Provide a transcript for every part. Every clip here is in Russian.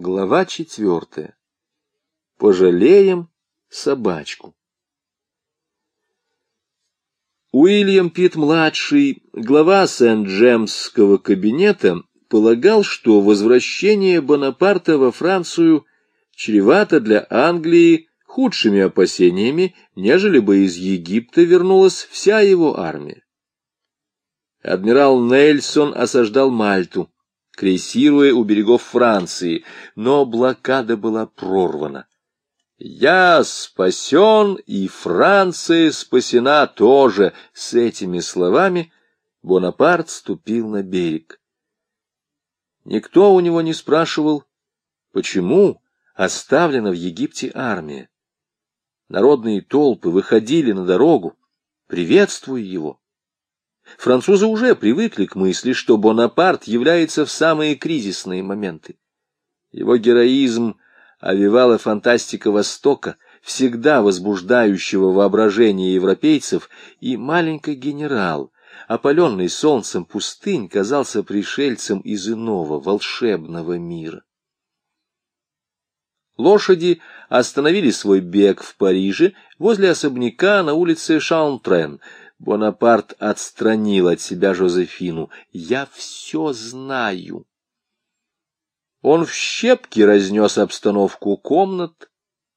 Глава четвертая. Пожалеем собачку. Уильям Питт-младший, глава Сент-Джемсского кабинета, полагал, что возвращение Бонапарта во Францию чревато для Англии худшими опасениями, нежели бы из Египта вернулась вся его армия. Адмирал Нельсон осаждал Мальту крейсируя у берегов Франции, но блокада была прорвана. «Я спасен, и Франция спасена тоже!» С этими словами Бонапарт ступил на берег. Никто у него не спрашивал, почему оставлена в Египте армия. Народные толпы выходили на дорогу, приветствуя его. Французы уже привыкли к мысли, что Бонапарт является в самые кризисные моменты. Его героизм овевала фантастика Востока, всегда возбуждающего воображение европейцев, и маленький генерал, опаленный солнцем пустынь, казался пришельцем из иного волшебного мира. Лошади остановили свой бег в Париже возле особняка на улице Шаунтрен — Бонапарт отстранил от себя Жозефину. «Я все знаю». Он в щепки разнес обстановку комнат,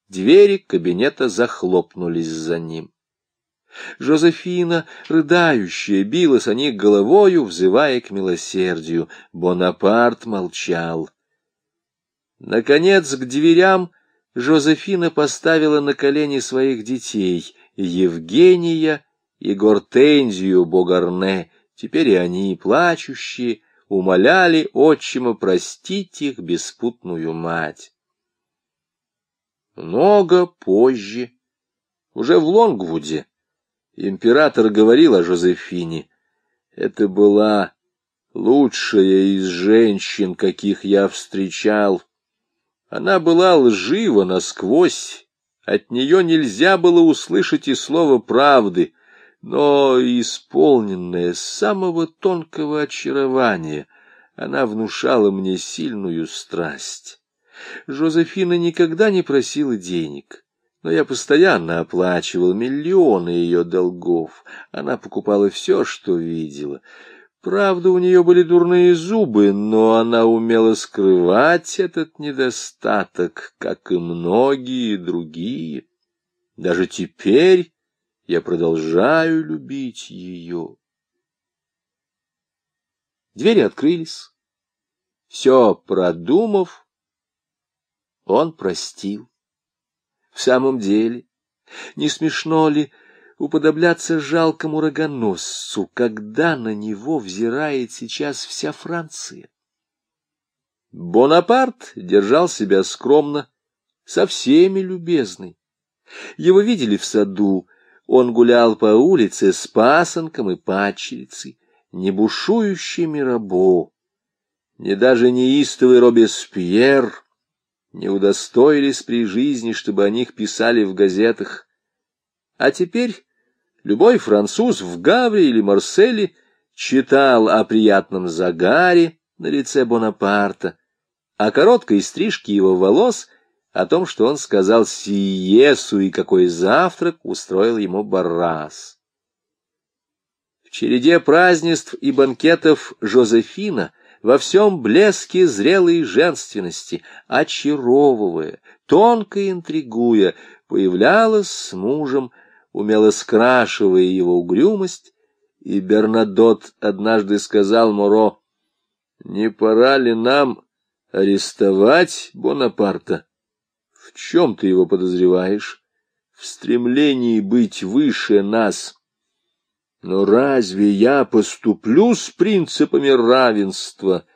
двери кабинета захлопнулись за ним. Жозефина, рыдающая, билась о них головою, взывая к милосердию. Бонапарт молчал. Наконец, к дверям Жозефина поставила на колени своих детей — Евгения и Гортензию Богарне, теперь и они, плачущие, умоляли отчима простить их беспутную мать. Много позже, уже в Лонгвуде, император говорил о Жозефине. Это была лучшая из женщин, каких я встречал. Она была лжива насквозь, от нее нельзя было услышать и слова правды — но исполненная самого тонкого очарования, она внушала мне сильную страсть. Жозефина никогда не просила денег, но я постоянно оплачивал миллионы ее долгов. Она покупала все, что видела. Правда, у нее были дурные зубы, но она умела скрывать этот недостаток, как и многие другие. Даже теперь я продолжаю любить ее. Двери открылись. Все продумав, он простил. В самом деле, не смешно ли уподобляться жалкому рогоносцу, когда на него взирает сейчас вся Франция? Бонапарт держал себя скромно, со всеми любезный. Его видели в саду, он гулял по улице с пасынком и падчерицей, не бушующий Мирабо, не даже неистовый Робеспьер не удостоились при жизни, чтобы о них писали в газетах. А теперь любой француз в Гавре или Марселе читал о приятном загаре на лице Бонапарта, о короткой стрижке его волос о том, что он сказал Сиесу и какой завтрак устроил ему Баррас. В череде празднеств и банкетов Жозефина во всем блеске зрелой женственности, очаровывая, тонко интригуя, появлялась с мужем, умело скрашивая его угрюмость, и Бернадот однажды сказал Моро, «Не пора ли нам арестовать Бонапарта?» В чем ты его подозреваешь? В стремлении быть выше нас. Но разве я поступлю с принципами равенства?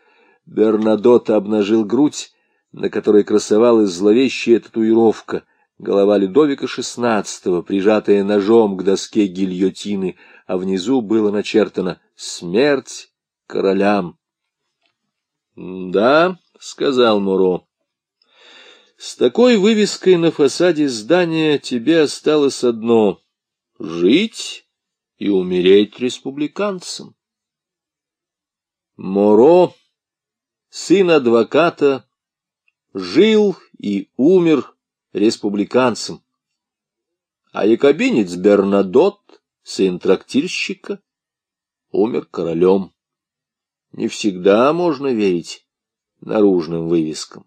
Бернадот обнажил грудь, на которой красовалась зловещая татуировка, голова Людовика XVI, прижатая ножом к доске гильотины, а внизу было начертано «Смерть королям». «Да», — сказал Муро, с такой вывеской на фасаде здания тебе осталось одно — жить и умереть республиканцем. Моро, сын адвоката, жил и умер республиканцем, а якобинец Бернадот, сын трактирщика, умер королем. Не всегда можно верить наружным вывескам.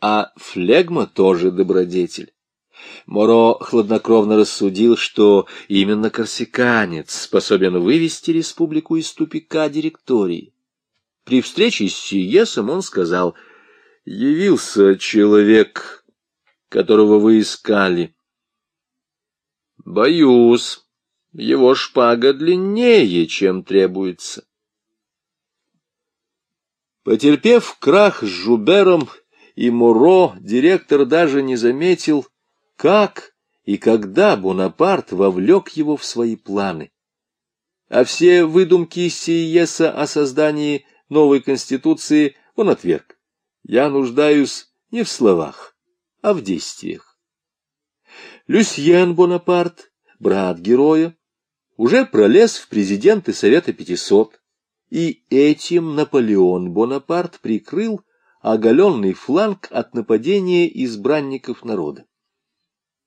А флегма тоже добродетель. Моро хладнокровно рассудил, что именно корсиканец способен вывести республику из тупика директории. При встрече с Сиесом он сказал, «Явился человек, которого вы искали». «Боюсь, его шпага длиннее, чем требуется». Потерпев крах с Жубером и Муро, директор даже не заметил, как и когда Бонапарт вовлек его в свои планы. А все выдумки Сиеса о создании новой конституции он отверг. Я нуждаюсь не в словах, а в действиях. Люсьен Бонапарт, брат героя, уже пролез в президенты Совета 500, и этим Наполеон Бонапарт прикрыл оголенный фланг от нападения избранников народа.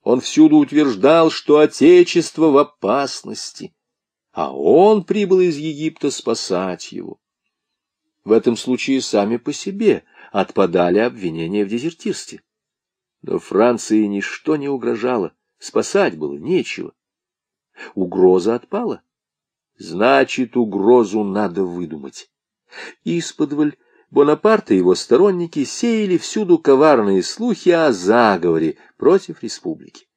Он всюду утверждал, что Отечество в опасности, а он прибыл из Египта спасать его. В этом случае сами по себе отпадали обвинения в дезертирстве. Но Франции ничто не угрожало, спасать было нечего. Угроза отпала. Значит, угрозу надо выдумать. Исподволь Бонапарт и его сторонники сеяли всюду коварные слухи о заговоре против республики.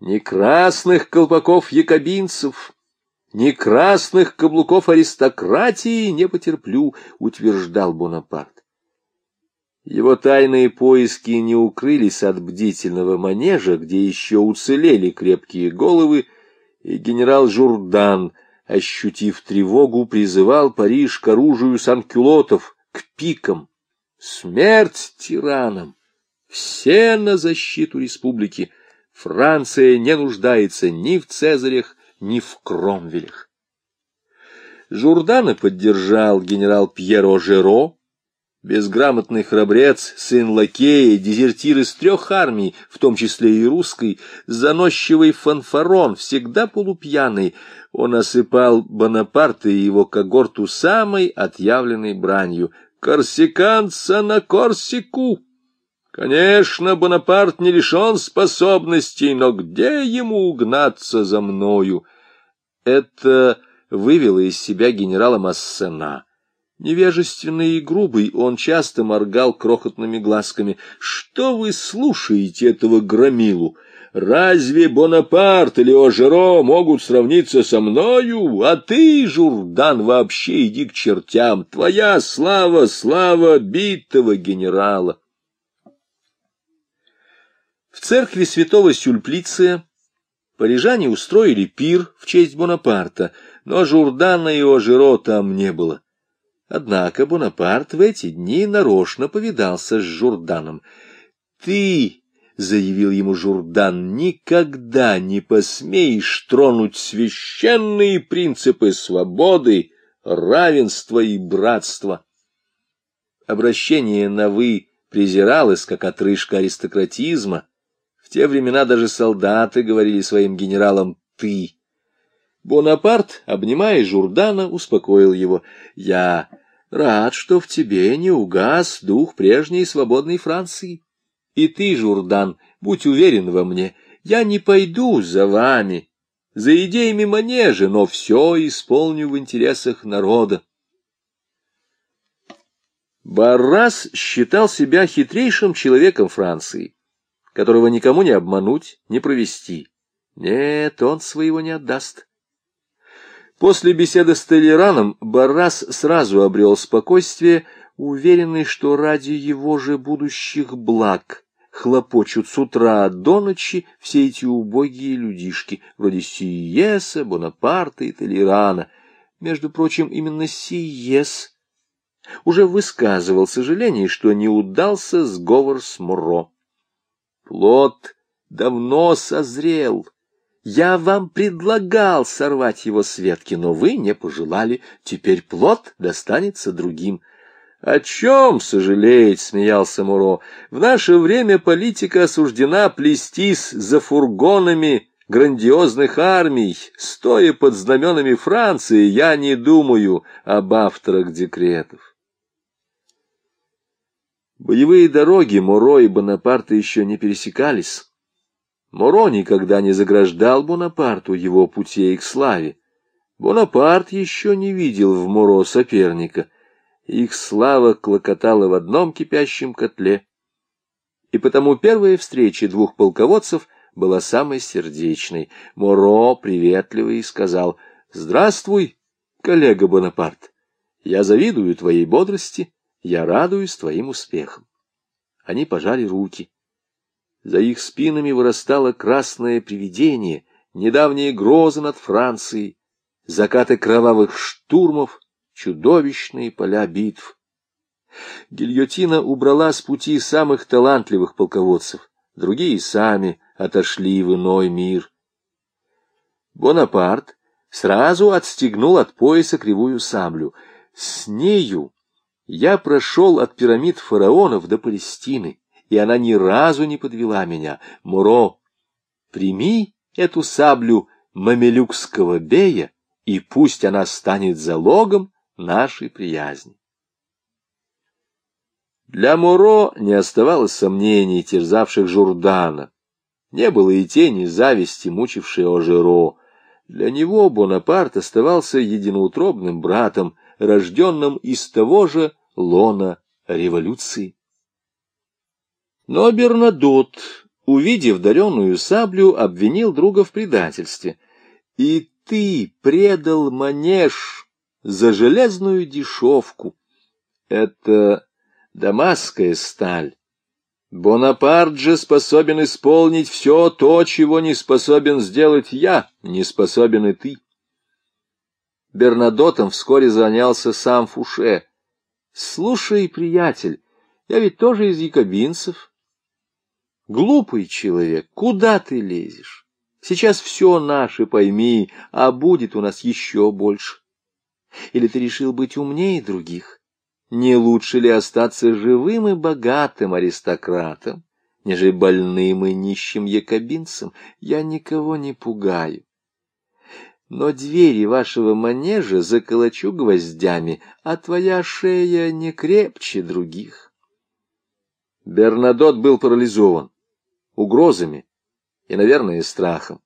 Ни красных колпаков якобинцев, ни красных каблуков аристократии не потерплю, утверждал Бонапарт. Его тайные поиски не укрылись от бдительного манежа, где еще уцелели крепкие головы, и генерал Журдан — ощутив тревогу, призывал Париж к оружию санкюлотов, к пикам. Смерть тиранам! Все на защиту республики. Франция не нуждается ни в Цезарях, ни в Кромвелях. Журдана поддержал генерал Пьеро Жеро, Безграмотный храбрец, сын лакея, дезертир из трех армий, в том числе и русской, заносчивый фанфарон, всегда полупьяный, он осыпал Бонапарта и его когорту самой отъявленной бранью. «Корсиканца на Корсику!» Конечно, Бонапарт не лишен способностей, но где ему угнаться за мною? Это вывело из себя генерала Массена. Невежественный и грубый, он часто моргал крохотными глазками. «Что вы слушаете этого громилу? Разве Бонапарт или Ожеро могут сравниться со мною? А ты, Журдан, вообще иди к чертям. Твоя слава, слава битого генерала!» В церкви святого Сюльплиция парижане устроили пир в честь Бонапарта, но Журдана и Ожеро там не было. Однако Бонапарт в эти дни нарочно повидался с Журданом. «Ты, — заявил ему Журдан, — никогда не посмеешь тронуть священные принципы свободы, равенства и братства». Обращение на «вы» презиралось, как отрыжка аристократизма. В те времена даже солдаты говорили своим генералам «ты». Бонапарт, обнимая Журдана, успокоил его. «Я рад, что в тебе не угас дух прежней свободной Франции. И ты, Журдан, будь уверен во мне, я не пойду за вами, за идеями манежа, но все исполню в интересах народа». Баррас считал себя хитрейшим человеком Франции, которого никому не обмануть, не провести. Нет, он своего не отдаст. После беседы с Толераном Баррас сразу обрел спокойствие, уверенный, что ради его же будущих благ хлопочут с утра до ночи все эти убогие людишки, вроде Сиеса, Бонапарта и Толерана. Между прочим, именно Сиес уже высказывал сожаление, что не удался сговор с Муро. Плод давно созрел, я вам предлагал сорвать его с ветки, но вы не пожелали. Теперь плод достанется другим. «О чем сожалеть?» — смеялся Муро. «В наше время политика осуждена плестись за фургонами грандиозных армий. Стоя под знаменами Франции, я не думаю об авторах декретов». Боевые дороги Муро и Бонапарта еще не пересекались. Муро никогда не заграждал Бонапарту его путей к славе. Бонапарт еще не видел в Муро соперника — их слава клокотала в одном кипящем котле. И потому первая встреча двух полководцев была самой сердечной. Моро, приветливый, сказал, «Здравствуй, коллега Бонапарт. Я завидую твоей бодрости, я радуюсь твоим успехам». Они пожали руки. За их спинами вырастало красное привидение, недавние грозы над Францией, закаты кровавых штурмов — чудовищные поля битв. Гильотина убрала с пути самых талантливых полководцев, другие сами отошли в иной мир. Бонапарт сразу отстегнул от пояса кривую саблю. С нею я прошел от пирамид фараонов до Палестины, и она ни разу не подвела меня. Муро, прими эту саблю мамелюкского бея, и пусть она станет залогом нашей приязни. Для Муро не оставалось сомнений, терзавших Журдана. Не было и тени зависти, мучившей Ожеро. Для него Бонапарт оставался единоутробным братом, рожденным из того же лона революции. Но Бернадот, увидев даренную саблю, обвинил друга в предательстве. «И ты предал манеж!» за железную дешевку. Это дамасская сталь. Бонапарт же способен исполнить все то, чего не способен сделать я, не способен и ты. Бернадотом вскоре занялся сам Фуше. Слушай, приятель, я ведь тоже из якобинцев. Глупый человек, куда ты лезешь? Сейчас все наше, пойми, а будет у нас еще больше. Или ты решил быть умнее других? Не лучше ли остаться живым и богатым аристократом, нежели больным и нищим якобинцем? Я никого не пугаю. Но двери вашего манежа заколочу гвоздями, а твоя шея не крепче других. Бернадот был парализован угрозами и, наверное, страхом.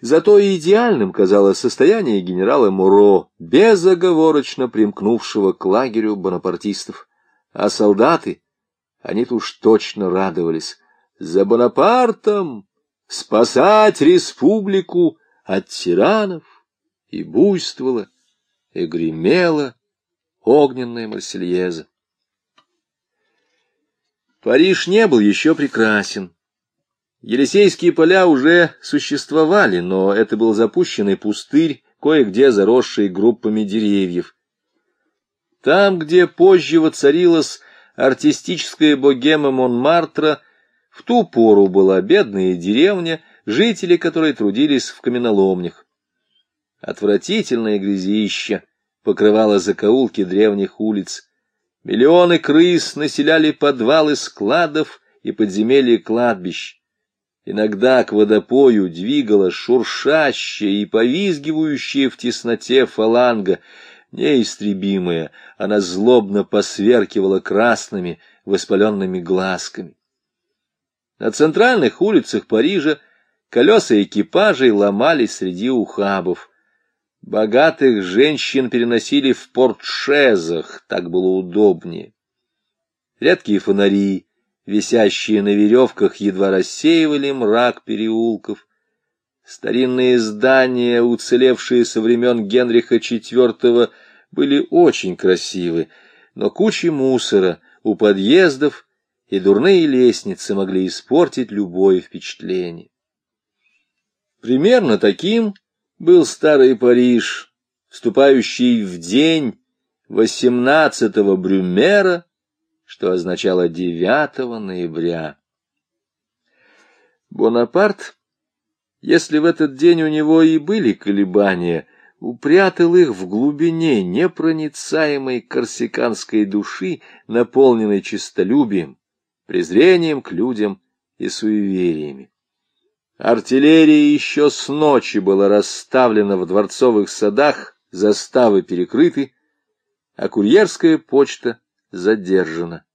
Зато идеальным казалось состояние генерала Муро, безоговорочно примкнувшего к лагерю бонапартистов. А солдаты, они-то уж точно радовались. За Бонапартом спасать республику от тиранов, и буйствовала, и гремела огненная Марсельеза. Париж не был еще прекрасен. Елисейские поля уже существовали, но это был запущенный пустырь, кое-где заросший группами деревьев. Там, где позже воцарилась артистическая богема Монмартра, в ту пору была бедная деревня, жители которой трудились в каменоломнях. Отвратительное грязище покрывало закоулки древних улиц. Миллионы крыс населяли подвалы складов и подземелья кладбищ. Иногда к водопою двигала шуршащая и повизгивающая в тесноте фаланга, неистребимая, она злобно посверкивала красными воспаленными глазками. На центральных улицах Парижа колеса экипажей ломались среди ухабов. Богатых женщин переносили в портшезах, так было удобнее. Редкие фонари висящие на веревках, едва рассеивали мрак переулков. Старинные здания, уцелевшие со времен Генриха IV, были очень красивы, но кучи мусора у подъездов и дурные лестницы могли испортить любое впечатление. Примерно таким был старый Париж, вступающий в день 18-го Брюмера что означало 9 ноября. Бонапарт, если в этот день у него и были колебания, упрятал их в глубине непроницаемой корсиканской души, наполненной честолюбием, презрением к людям и суевериями. Артиллерия еще с ночи была расставлена в дворцовых садах, заставы перекрыты, а курьерская почта задержана.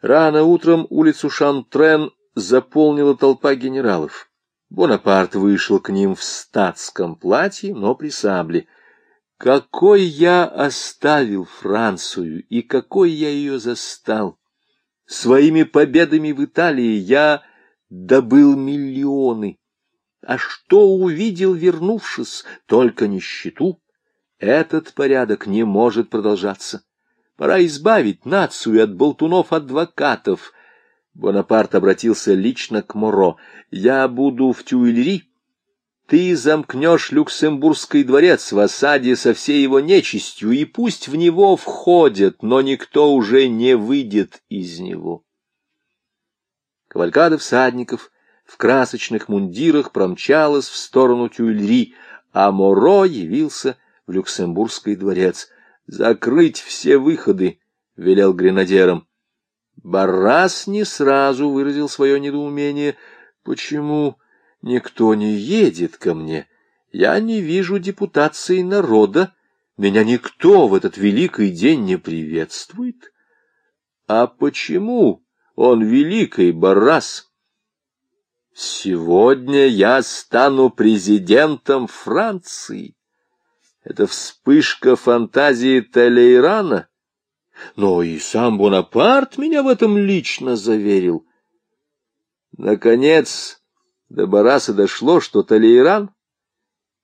Рано утром улицу Шантрен заполнила толпа генералов. Бонапарт вышел к ним в статском платье, но при сабле. Какой я оставил Францию и какой я ее застал! Своими победами в Италии я добыл миллионы. А что увидел, вернувшись, только нищету? Этот порядок не может продолжаться. Пора избавить нацию от болтунов-адвокатов. Бонапарт обратился лично к Моро. «Я буду в Тюильри. Ты замкнешь Люксембургский дворец в осаде со всей его нечистью, и пусть в него входят, но никто уже не выйдет из него». Кавалькада всадников в красочных мундирах промчалась в сторону Тюильри, а Моро явился в Люксембургский дворец — «Закрыть все выходы», — велел гренадерам. Баррас не сразу выразил свое недоумение. «Почему никто не едет ко мне? Я не вижу депутации народа. Меня никто в этот великий день не приветствует». «А почему он великий, Баррас?» «Сегодня я стану президентом Франции». Это вспышка фантазии Талейрана. Но и сам Бонапарт меня в этом лично заверил. Наконец, до Бараса дошло, что Талейран,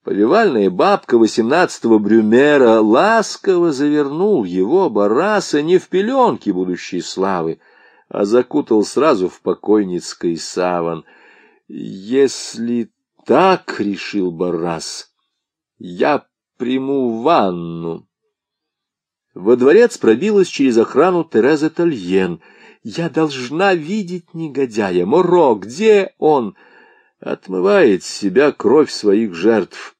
повивальная бабка восемнадцатого Брюмера, ласково завернул его, Бараса, не в пеленки будущей славы, а закутал сразу в покойницкий саван. «Если так, — решил Барас, — я приму ванну. Во дворец пробилась через охрану Тереза Тальен. Я должна видеть негодяя. Моро, где он? Отмывает себя кровь своих жертв.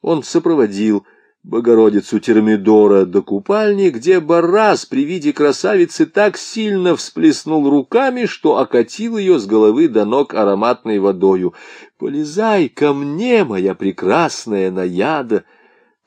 Он сопроводил Богородицу Термидора до купальни, где Баррас при виде красавицы так сильно всплеснул руками, что окатил ее с головы до ног ароматной водою. «Полезай ко мне, моя прекрасная наяда!»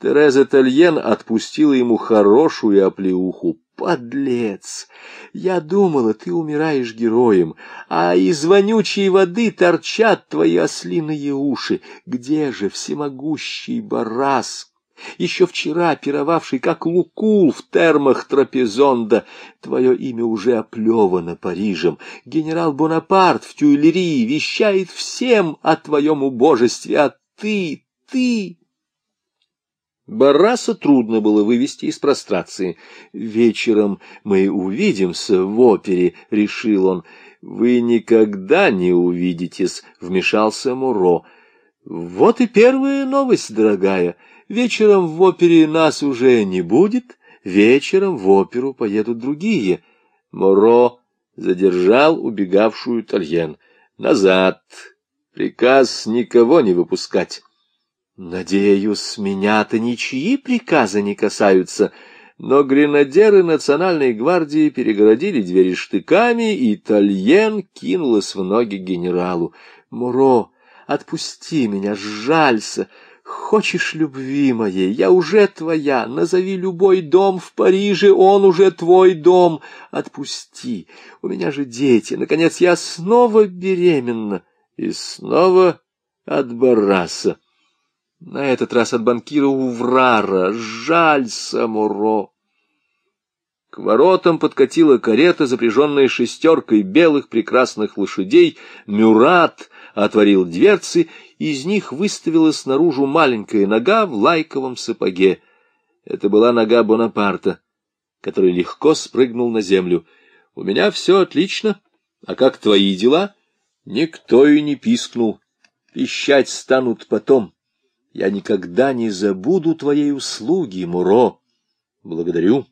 Тереза Тальен отпустила ему хорошую оплеуху. «Подлец! Я думала, ты умираешь героем, а из вонючей воды торчат твои ослиные уши. Где же всемогущий Барас?» Еще вчера пировавший, как лукул в термах Трапезонда, твое имя уже оплевано Парижем. Генерал Бонапарт в Тюильрии вещает всем о твоем убожестве, а ты, ты... Бараса трудно было вывести из прострации. «Вечером мы увидимся в опере», — решил он. «Вы никогда не увидитесь», — вмешался Муро. «Вот и первая новость, дорогая. Вечером в опере нас уже не будет, вечером в оперу поедут другие». Муро задержал убегавшую Тальен. «Назад! Приказ никого не выпускать». Надеюсь, меня-то ничьи приказы не касаются, но гренадеры национальной гвардии перегородили двери штыками, и Тальен кинулась в ноги генералу. «Муро, отпусти меня, жалься!» Хочешь любви моей, я уже твоя, назови любой дом в Париже, он уже твой дом. Отпусти, у меня же дети, наконец я снова беременна. И снова от Бараса. На этот раз от банкира Уврара. Жаль, Самуро. К воротам подкатила карета, запряженная шестеркой белых прекрасных лошадей. Мюрат отворил дверцы, из них выставилась наружу маленькая нога в лайковом сапоге. Это была нога Бонапарта, который легко спрыгнул на землю. — У меня все отлично. А как твои дела? Никто и не пискнул. Пищать станут потом. Я никогда не забуду твоей услуги, Муро. Благодарю.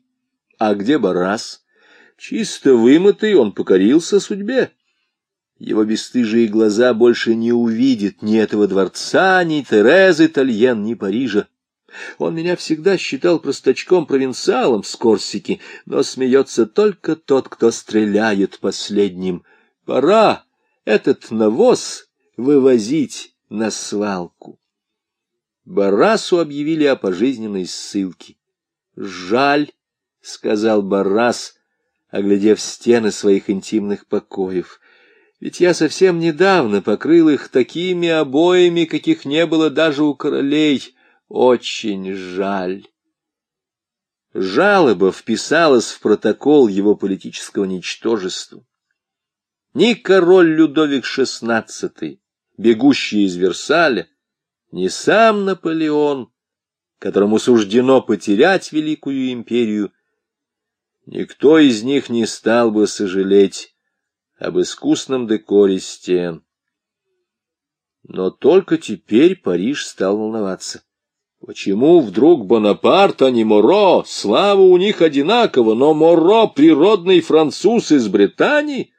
А где Барас? Чисто вымытый, он покорился судьбе. Его бесстыжие глаза больше не увидят ни этого дворца, ни Терезы Тальен, ни Парижа. Он меня всегда считал простачком-провинциалом с Корсики, но смеется только тот, кто стреляет последним. Пора этот навоз вывозить на свалку. Барасу объявили о пожизненной ссылке. «Жаль», — сказал Барас, оглядев стены своих интимных покоев, — «ведь я совсем недавно покрыл их такими обоями, каких не было даже у королей. Очень жаль». Жалоба вписалась в протокол его политического ничтожества. Ни король Людовик XVI, бегущий из Версаля, ни сам Наполеон, которому суждено потерять великую империю, никто из них не стал бы сожалеть об искусном декоре стен. Но только теперь Париж стал волноваться. Почему вдруг Бонапарт, а не Моро? Слава у них одинакова, но Моро — природный француз из Британии,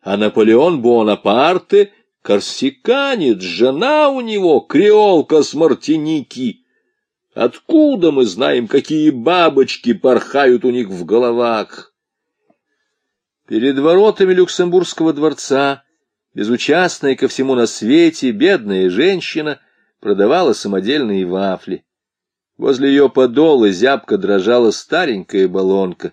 а Наполеон Бонапарте — корсиканец, жена у него — креолка с Мартиники — Откуда мы знаем, какие бабочки порхают у них в головах? Перед воротами Люксембургского дворца, безучастная ко всему на свете, бедная женщина продавала самодельные вафли. Возле ее подола зябко дрожала старенькая баллонка.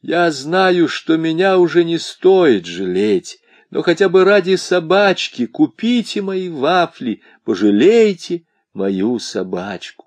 Я знаю, что меня уже не стоит жалеть, но хотя бы ради собачки купите мои вафли, пожалейте мою собачку.